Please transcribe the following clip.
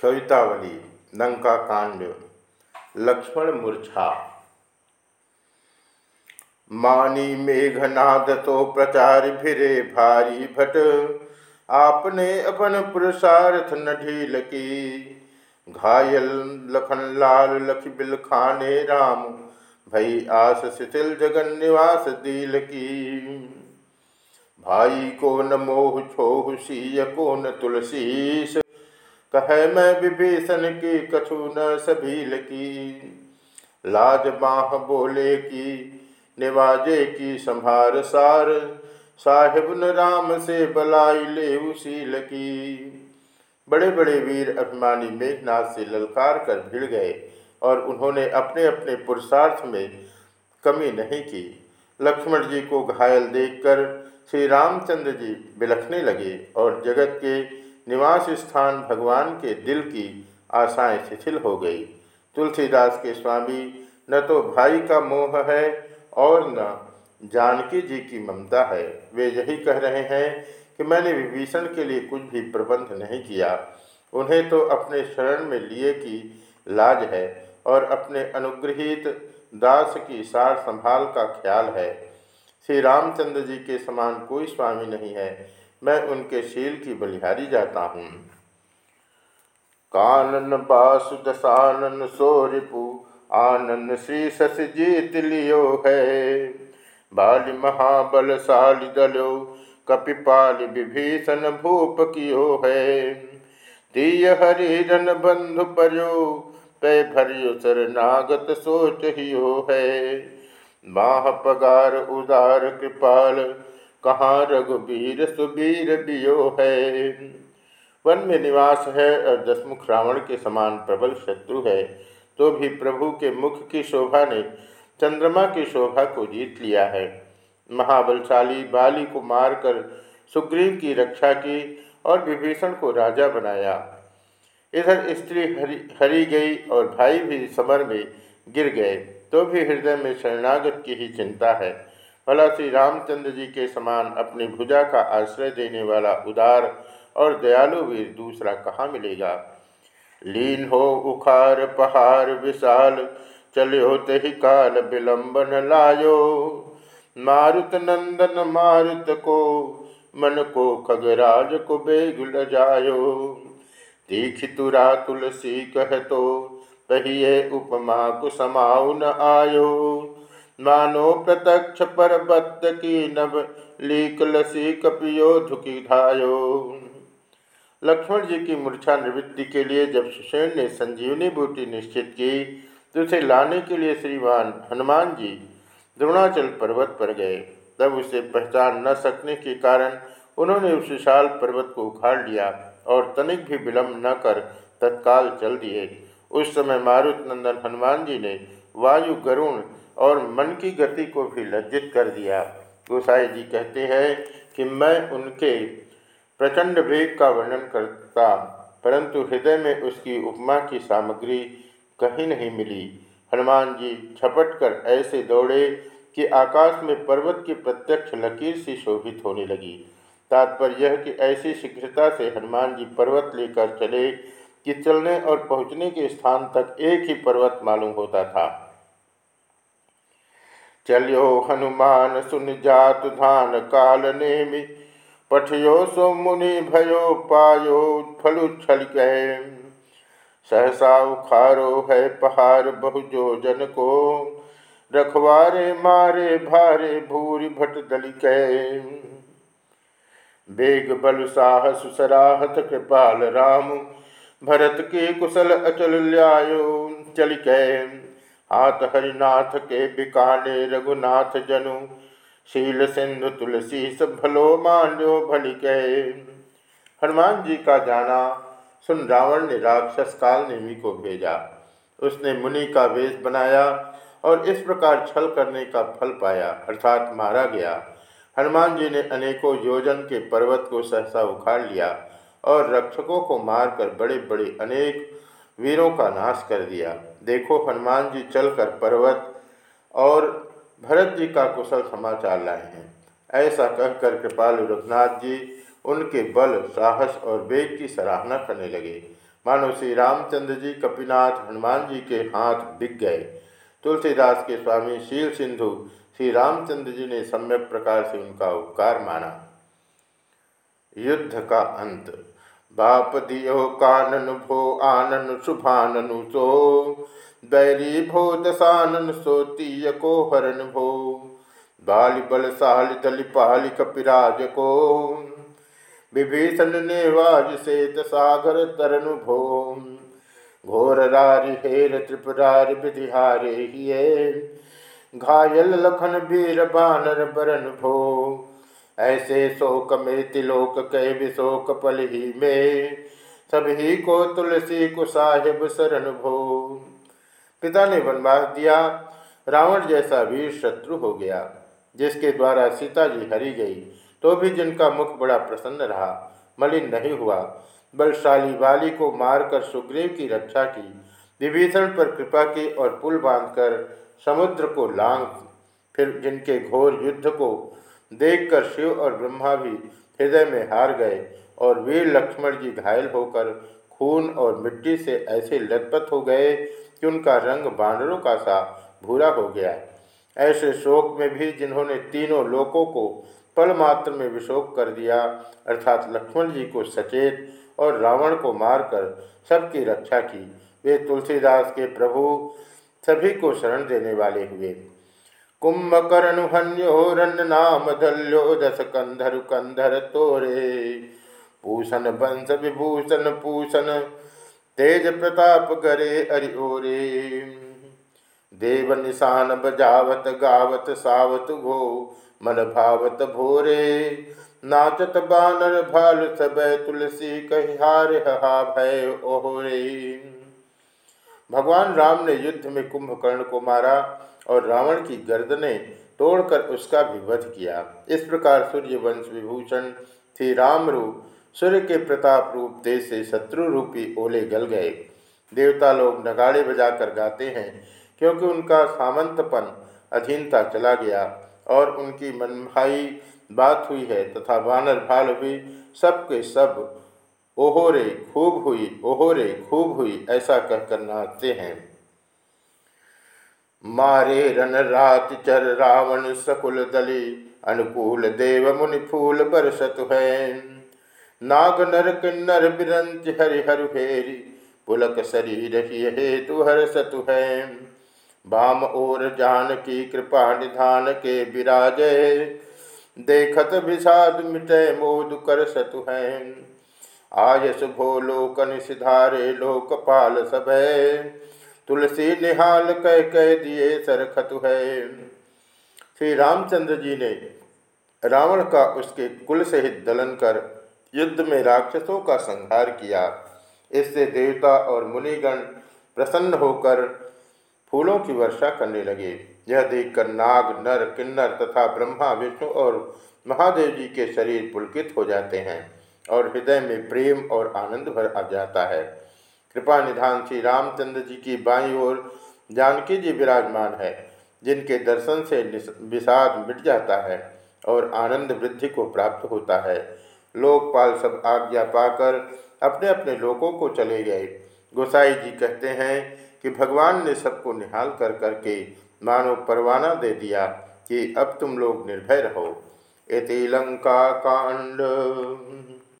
कवितावली लंका कांड, लक्ष्मण मूर्छा। मानी मेघनाद तो प्रचार भिरे भारी भट, आपने अपन पुरुषार्थ न ढील की। घायल लखन लाल लख बिल खाने राम, भई आस शिथिल जगन निवास दिल की। भाई को न मोह छोह, सीय को न तुलसीस। कह मैं विभीषण की, कछु न सभील की लाज बाह बोले की, निवाजे की संभार सार। साहिब न राम से बलाई ले उसील की। बड़े बड़े वीर अभिमानी मेघनाथ से ललकार कर भिड़ गए और उन्होंने अपने अपने पुरुषार्थ में कमी नहीं की। लक्ष्मण जी को घायल देखकर श्री रामचंद्र जी बिलखने लगे और जगत के निवास स्थान भगवान के दिल की आशाएँ शिथिल हो गई। तुलसीदास के स्वामी, न तो भाई का मोह है और न जानकी जी की ममता है। वे यही कह रहे हैं कि मैंने विभीषण के लिए कुछ भी प्रबंध नहीं किया। उन्हें तो अपने शरण में लिए की लाज है और अपने अनुग्रहित दास की सार संभाल का ख्याल है। श्री रामचंद्र जी के समान कोई स्वामी नहीं है। मैं उनके शील की बलिहारी जाता हूँ। कानन बासु दसानन सोरिपु आनंद श्री सस जीत लियो है। बाल महाबलशाली दलो, कपिपाल विभीषण भूप कियो है। तीय हरिजन बंधु पर्यो पै भरियो शरणागत सोच ही हो है। माह पगार उदार कृपाल कहाँ, रघुबीर सुबीर बियो है। वन में निवास है और दसमुख रावण के समान प्रबल शत्रु है। तो भी प्रभु के मुख की शोभा ने चंद्रमा की शोभा को जीत लिया है। महाबलशाली बाली को मारकर सुग्रीव की रक्षा की और विभीषण को राजा बनाया। इधर स्त्री हरी हरी गई और भाई भी समर में गिर गए। तो भी हृदय में शरणागत की ही चिंता है। भला श्री रामचंद्र जी के समान अपनी भुजा का आश्रय देने वाला उदार और दयालु वीर दूसरा कहाँ मिलेगा? लीन हो उखार पहाड़ विशाल, चलो तही काल विलंबन लायो। मारुत नंदन मारुत को, मन को खगराज को बेगुल जायो। तीख तुरा तुलसी कह तो कहिए उपमा को समाऊ न आयो। मानो प्रत्यक्ष परबत की नभ लीक लसी कपियो धुकी धायो लक्ष्मण जी की मूर्छा निवृत्ति के लिए जब सुषेण ने संजीवनी बूटी निश्चित की तो उसे लाने के लिए श्रीमान हनुमान जी द्रोणाचल पर्वत पर गए। तब उसे पहचान न सकने के कारण उन्होंने उस विशाल पर्वत को उखाड़ लिया और तनिक भी विलम्ब न कर तत्काल चल दिए। उस समय मारुत नंदन हनुमान जी ने वायु गरुण और मन की गति को भी लज्जित कर दिया। गोसाई जी कहते हैं कि मैं उनके प्रचंड वेग का वर्णन करता, परंतु हृदय में उसकी उपमा की सामग्री कहीं नहीं मिली। हनुमान जी छपट कर ऐसे दौड़े कि आकाश में पर्वत की प्रत्यक्ष लकीर सी शोभित होने लगी। तात्पर्य यह कि ऐसी शीघ्रता से हनुमान जी पर्वत लेकर चले कि चलने और पहुँचने के स्थान तक एक ही पर्वत मालूम होता था। चलियो हनुमान सुन जात धान काल नेमि, पठियो सो मुनि भयो, पायो फलु छल गए। सहसा उखारो है पहाड़ बहुजो जन को, रखवारे मारे भारे भूरि भट दल बेग बल साहस सराहत कृपाल राम, भरत के कुशल अचल ल्यायो, चल हाथ हरिनाथ के बिकाने रघुनाथ जनु, शील सिंधु तुलसी सब भलो मान्यो भली कहे हनुमान जी का जाना सुन रावण ने राक्षस काल नेमी को भेजा। उसने मुनि का वेश बनाया और इस प्रकार छल करने का फल पाया, अर्थात मारा गया। हनुमान जी ने अनेकों योजन के पर्वत को सहसा उखाड़ लिया और रक्षकों को मारकर बड़े बड़े अनेक वीरों का नाश कर दिया। देखो हनुमान जी चलकर पर्वत और भरत जी का कुशल समाचार लाए हैं। ऐसा कहकर कृपाल रघुनाथ जी उनके बल, साहस और वेग की सराहना करने लगे। मानो श्री रामचंद्र जी कपिनाथ हनुमान जी के हाथ दिख गए। तुलसीदास के स्वामी शील सिंधु श्री रामचंद्र जी ने सम्यक प्रकार से उनका उपकार माना। युद्ध का अंत। बाप दियो कानन, भो आनन, शुभाननु सो। बैरी भो दसानन सो तीय को हरन भो। बाल बल साल दल पाल कपिराज को। विभीषण ने वाज से सागर तरनु भो। घोर रारि, हेर त्रिपुरार विधिहारे हिये। घायल लखन, वीर बानर बरन भो। ऐसे शोक में तिलोक कह विशोक पल ही में सभी को तुलसी को साहिब शरण भो। पिता ने वनवास दिया। रावण जैसा वीर शत्रु हो गया, जिसके द्वारा सीता जी हरी गई तो भी जिनका मुख बड़ा प्रसन्न रहा, मलिन नहीं हुआ। बलशाली वाली को मारकर सुग्रीव की रक्षा की, विभीषण पर कृपा की और पुल बांधकर समुद्र को लांग फिर जिनके घोर युद्ध को देखकर शिव और ब्रह्मा भी हृदय में हार गए और वीर लक्ष्मण जी घायल होकर खून और मिट्टी से ऐसे लथपथ हो गए कि उनका रंग बानरों का सा भूरा हो गया। ऐसे शोक में भी जिन्होंने तीनों लोकों को पल मात्र में विशोक कर दिया, अर्थात लक्ष्मण जी को सचेत और रावण को मारकर सबकी रक्षा की, वे तुलसीदास के प्रभु सभी को शरण देने वाले हुए। कुंभकर्ण हन्योरन नाम धल्यो दस कंधर कंधर तोरे पूषण वंश विभूषण पूषण, तेज प्रताप करे अरिओरे। देव निशान बजावत गावत सावत घो, मन भावत भोरे। नाचत बानर भाल सब तुलसी कहिहार हा भय ओहरे। भगवान राम ने युद्ध में कुंभकर्ण को मारा और रावण की गर्दनें तोड़कर उसका भी वध किया। इस प्रकार सूर्य वंश विभूषण श्री राम रूप, सूर्य के प्रताप रूप, देश से शत्रु रूपी ओले गल गए। देवता लोग नगाड़े बजाकर गाते हैं, क्योंकि उनका सामंतपन, अधीनता चला गया और उनकी मनभाई बात हुई है तथा वानर भाल भी सबके सब के रे खूब हुई ओहो रे खूब हुई, ऐसा कहकर नाचते हैं। मारे रन रात चर रावण सकुल दली, अनुकूल देव मुनि फूल बरसत है। नाग नर किन्नर बिरंच हरि हरु हेरी पुलक शरीर ही हेतु हर सतु है। बाम और जान की कृपा निधान के विराजय देखत विषाद मिटे मोद कर सतु है। आयस शुभो लोक निषारे लोकपाल सब तुलसी निहाल कह कह दिए सरखतु है। श्री रामचंद्र जी ने रावण का उसके कुल सहित दलन कर युद्ध में राक्षसों का संहार किया। इससे देवता और मुनिगण प्रसन्न होकर फूलों की वर्षा करने लगे। यह देखकर नाग, नर, किन्नर तथा ब्रह्मा, विष्णु और महादेव जी के शरीर पुलकित हो जाते हैं। और हृदय में प्रेम और आनंद भर आ जाता है। कृपा निधान श्री रामचंद्र जी की बाई ओर जानकी जी विराजमान है, जिनके दर्शन से विषाद मिट जाता है और आनंद वृद्धि को प्राप्त होता है। लोकपाल सब आज्ञा पाकर अपने अपने लोगों को चले गए। गोसाई जी कहते हैं कि भगवान ने सबको निहाल कर करके मानो परवाना दे दिया कि अब तुम लोग निर्भय रहो। इति लंका कांड।